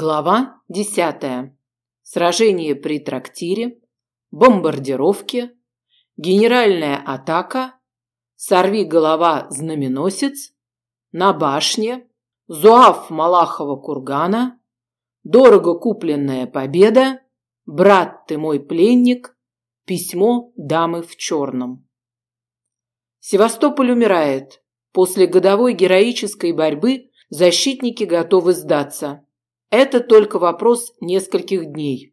Глава 10. Сражение при трактире, бомбардировки, генеральная атака, сорви голова знаменосец, на башне, зуав Малахова кургана, дорого купленная победа, брат ты мой пленник, письмо дамы в черном. Севастополь умирает. После годовой героической борьбы защитники готовы сдаться. Это только вопрос нескольких дней.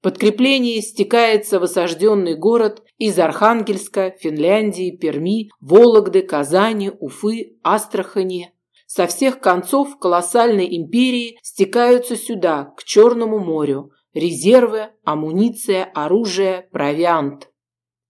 Подкрепление стекается в осажденный город из Архангельска, Финляндии, Перми, Вологды, Казани, Уфы, Астрахани. Со всех концов колоссальной империи стекаются сюда, к Черному морю. Резервы, амуниция, оружие, провиант.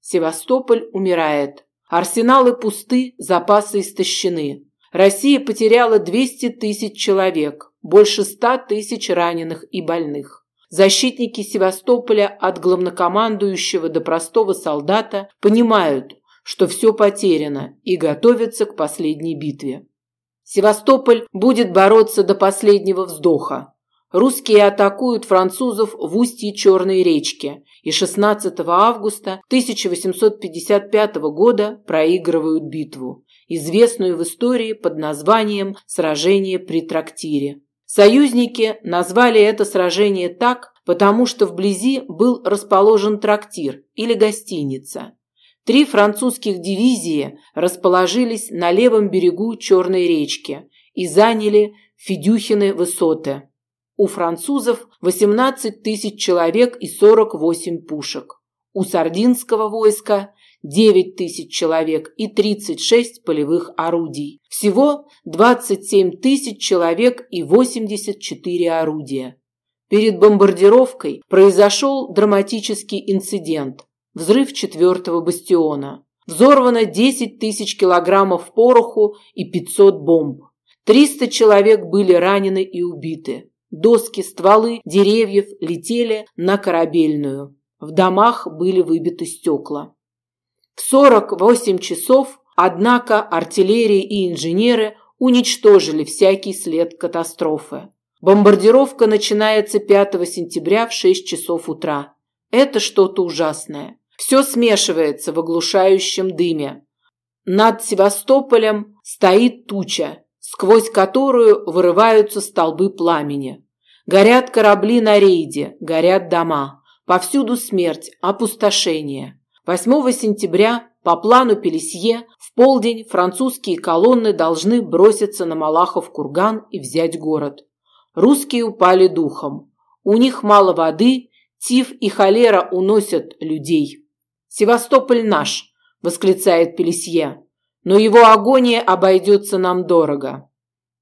Севастополь умирает. Арсеналы пусты, запасы истощены. Россия потеряла 200 тысяч человек, больше ста тысяч раненых и больных. Защитники Севастополя от главнокомандующего до простого солдата понимают, что все потеряно и готовятся к последней битве. Севастополь будет бороться до последнего вздоха. Русские атакуют французов в устье Черной речки и 16 августа 1855 года проигрывают битву, известную в истории под названием «Сражение при трактире». Союзники назвали это сражение так, потому что вблизи был расположен трактир или гостиница. Три французских дивизии расположились на левом берегу Черной речки и заняли Федюхины высоты. У французов 18 тысяч человек и 48 пушек. У сардинского войска 9 тысяч человек и 36 полевых орудий. Всего 27 тысяч человек и 84 орудия. Перед бомбардировкой произошел драматический инцидент – взрыв четвертого бастиона. Взорвано 10 тысяч килограммов пороху и 500 бомб. 300 человек были ранены и убиты. Доски, стволы деревьев летели на корабельную. В домах были выбиты стекла. В 48 часов, однако, артиллерия и инженеры уничтожили всякий след катастрофы. Бомбардировка начинается 5 сентября в 6 часов утра. Это что-то ужасное. Все смешивается в оглушающем дыме. Над Севастополем стоит туча, сквозь которую вырываются столбы пламени. Горят корабли на рейде, горят дома. Повсюду смерть, опустошение. 8 сентября по плану Пелесье в полдень французские колонны должны броситься на Малахов курган и взять город. Русские упали духом. У них мало воды, тиф и холера уносят людей. «Севастополь наш!» – восклицает Пелесье. «Но его агония обойдется нам дорого».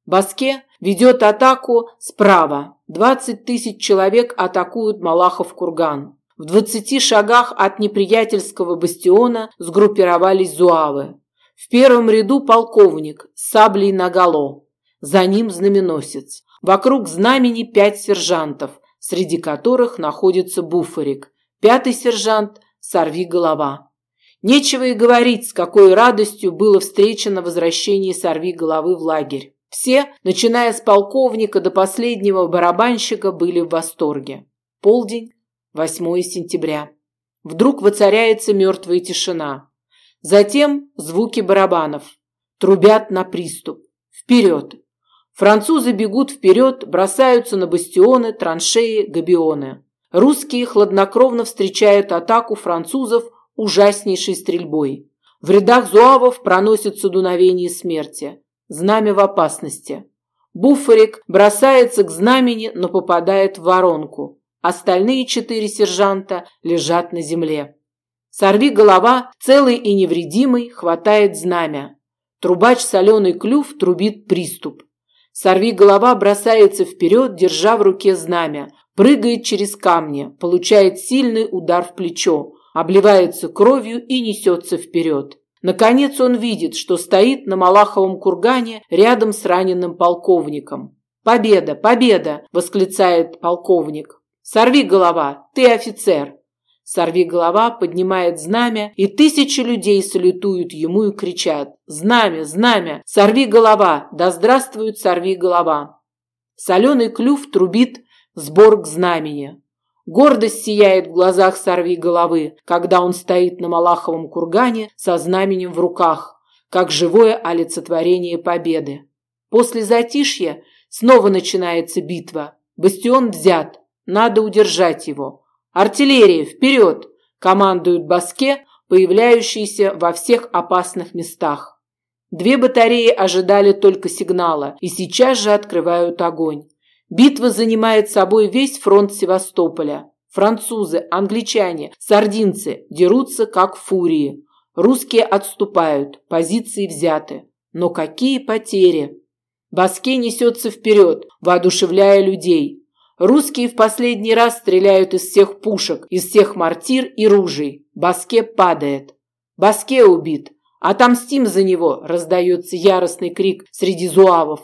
Баске ведет атаку справа. 20 тысяч человек атакуют Малахов курган. В двадцати шагах от неприятельского бастиона сгруппировались зуавы. В первом ряду полковник с саблей наголо. За ним знаменосец. Вокруг знамени пять сержантов, среди которых находится буфарик. Пятый сержант – сорви голова. Нечего и говорить, с какой радостью было встречено возвращение сорви головы в лагерь. Все, начиная с полковника до последнего барабанщика, были в восторге. Полдень, 8 сентября. Вдруг воцаряется мертвая тишина. Затем звуки барабанов. Трубят на приступ. Вперед! Французы бегут вперед, бросаются на бастионы, траншеи, габионы. Русские хладнокровно встречают атаку французов ужаснейшей стрельбой. В рядах зуавов проносится дуновение смерти. Знамя в опасности. Буфарик бросается к знамени, но попадает в воронку. Остальные четыре сержанта лежат на земле. Сорви голова, целый и невредимый, хватает знамя. Трубач соленый клюв трубит приступ. Сорви голова бросается вперед, держа в руке знамя, прыгает через камни, получает сильный удар в плечо, обливается кровью и несется вперед. Наконец он видит, что стоит на Малаховом кургане рядом с раненым полковником. «Победа! Победа!» – восклицает полковник. Сорви голова, ты офицер. Сорви голова поднимает знамя, и тысячи людей салютуют ему и кричат: "Знамя, знамя! Сорви голова! Да здравствует сорви голова!" Соленый клюв трубит сбор к знамени. Гордость сияет в глазах сорви головы, когда он стоит на Малаховом кургане со знаменем в руках, как живое олицетворение победы. После затишья снова начинается битва. Бастион взят, надо удержать его. Артиллерия, вперед! Командуют Баске, появляющиеся во всех опасных местах. Две батареи ожидали только сигнала и сейчас же открывают огонь. Битва занимает собой весь фронт Севастополя. Французы, англичане, сардинцы дерутся как фурии. Русские отступают, позиции взяты. Но какие потери! Баске несется вперед, воодушевляя людей. Русские в последний раз стреляют из всех пушек, из всех мортир и ружей. Баске падает. Баске убит. Отомстим за него, раздается яростный крик среди зуавов.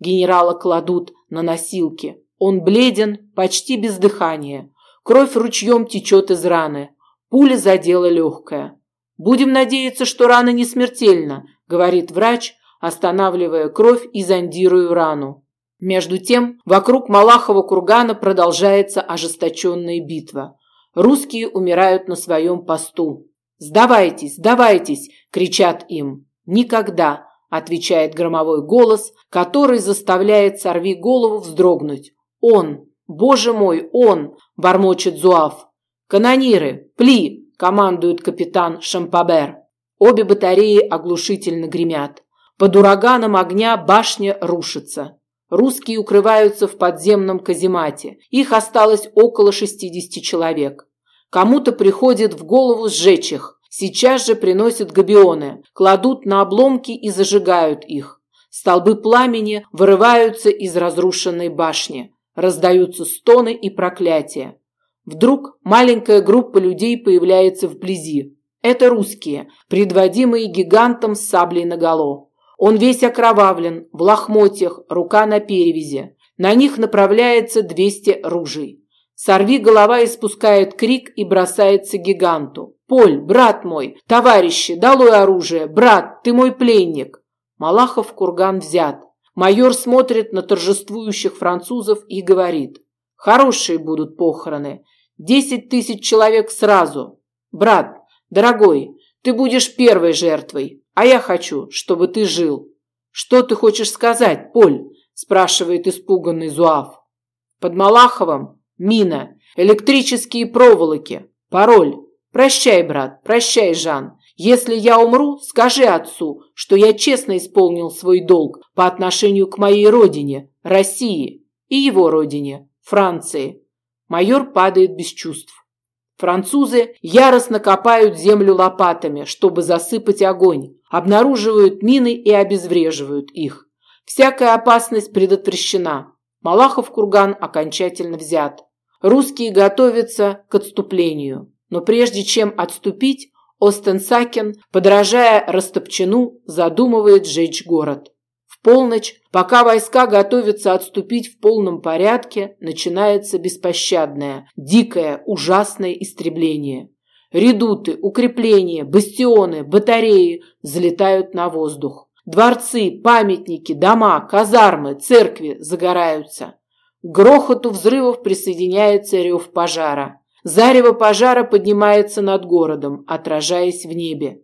Генерала кладут на носилки. Он бледен, почти без дыхания. Кровь ручьем течет из раны. Пуля задела легкое. «Будем надеяться, что рана не смертельна», – говорит врач, останавливая кровь и зондируя рану. Между тем, вокруг Малахова кургана продолжается ожесточенная битва. Русские умирают на своем посту. «Сдавайтесь, сдавайтесь!» – кричат им. «Никогда!» отвечает громовой голос, который заставляет сорви голову вздрогнуть. Он, боже мой, он, бормочет Зуав. Канониры, пли, командует капитан Шампабер. Обе батареи оглушительно гремят. Под ураганом огня башня рушится. Русские укрываются в подземном каземате. Их осталось около 60 человек. Кому-то приходит в голову сжечь их. Сейчас же приносят габионы, кладут на обломки и зажигают их. Столбы пламени вырываются из разрушенной башни. Раздаются стоны и проклятия. Вдруг маленькая группа людей появляется вблизи. Это русские, предводимые гигантом с саблей наголо. Он весь окровавлен, в лохмотьях, рука на перевязи. На них направляется 200 ружей. Сорви голова испускает крик и бросается гиганту. «Поль, брат мой, товарищи, долой оружие! Брат, ты мой пленник!» Малахов курган взят. Майор смотрит на торжествующих французов и говорит. «Хорошие будут похороны. Десять тысяч человек сразу. Брат, дорогой, ты будешь первой жертвой, а я хочу, чтобы ты жил». «Что ты хочешь сказать, Поль?» спрашивает испуганный Зуав. Под Малаховым Мина, электрические проволоки, пароль. Прощай, брат, прощай, Жан. Если я умру, скажи отцу, что я честно исполнил свой долг по отношению к моей родине, России, и его родине, Франции. Майор падает без чувств. Французы яростно копают землю лопатами, чтобы засыпать огонь, обнаруживают мины и обезвреживают их. Всякая опасность предотвращена. Малахов курган окончательно взят. Русские готовятся к отступлению. Но прежде чем отступить, Остенсакен, подражая Растопчину, задумывает сжечь город. Полночь, пока войска готовятся отступить в полном порядке, начинается беспощадное, дикое, ужасное истребление. Редуты, укрепления, бастионы, батареи взлетают на воздух. Дворцы, памятники, дома, казармы, церкви загораются. К грохоту взрывов присоединяется рев пожара. Зарево пожара поднимается над городом, отражаясь в небе.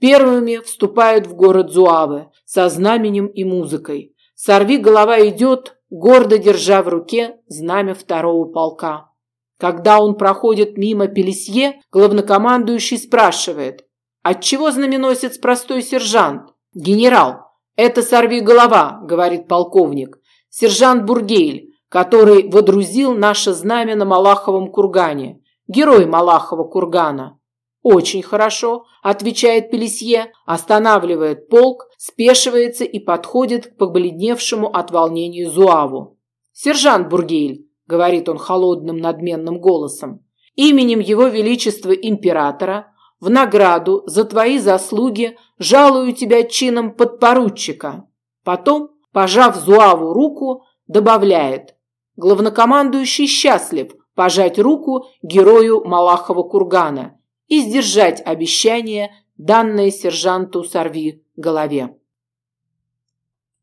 Первыми вступают в город Зуавы со знаменем и музыкой. Сорви голова идет, гордо держа в руке знамя второго полка. Когда он проходит мимо Пелесье, главнокомандующий спрашивает, «Отчего знаменосец простой сержант?» «Генерал, это сорви голова», — говорит полковник. «Сержант Бургейль, который водрузил наше знамя на Малаховом кургане. Герой Малахова кургана. Очень хорошо, отвечает Пелесье, останавливает полк, спешивается и подходит к побледневшему от волнения Зуаву. Сержант Бургейль, говорит он холодным надменным голосом, именем его величества императора в награду за твои заслуги жалую тебя чином подпоручика. Потом, пожав Зуаву руку, добавляет: Главнокомандующий счастлив пожать руку герою Малахова кургана и сдержать обещание, данное сержанту Сорви голове.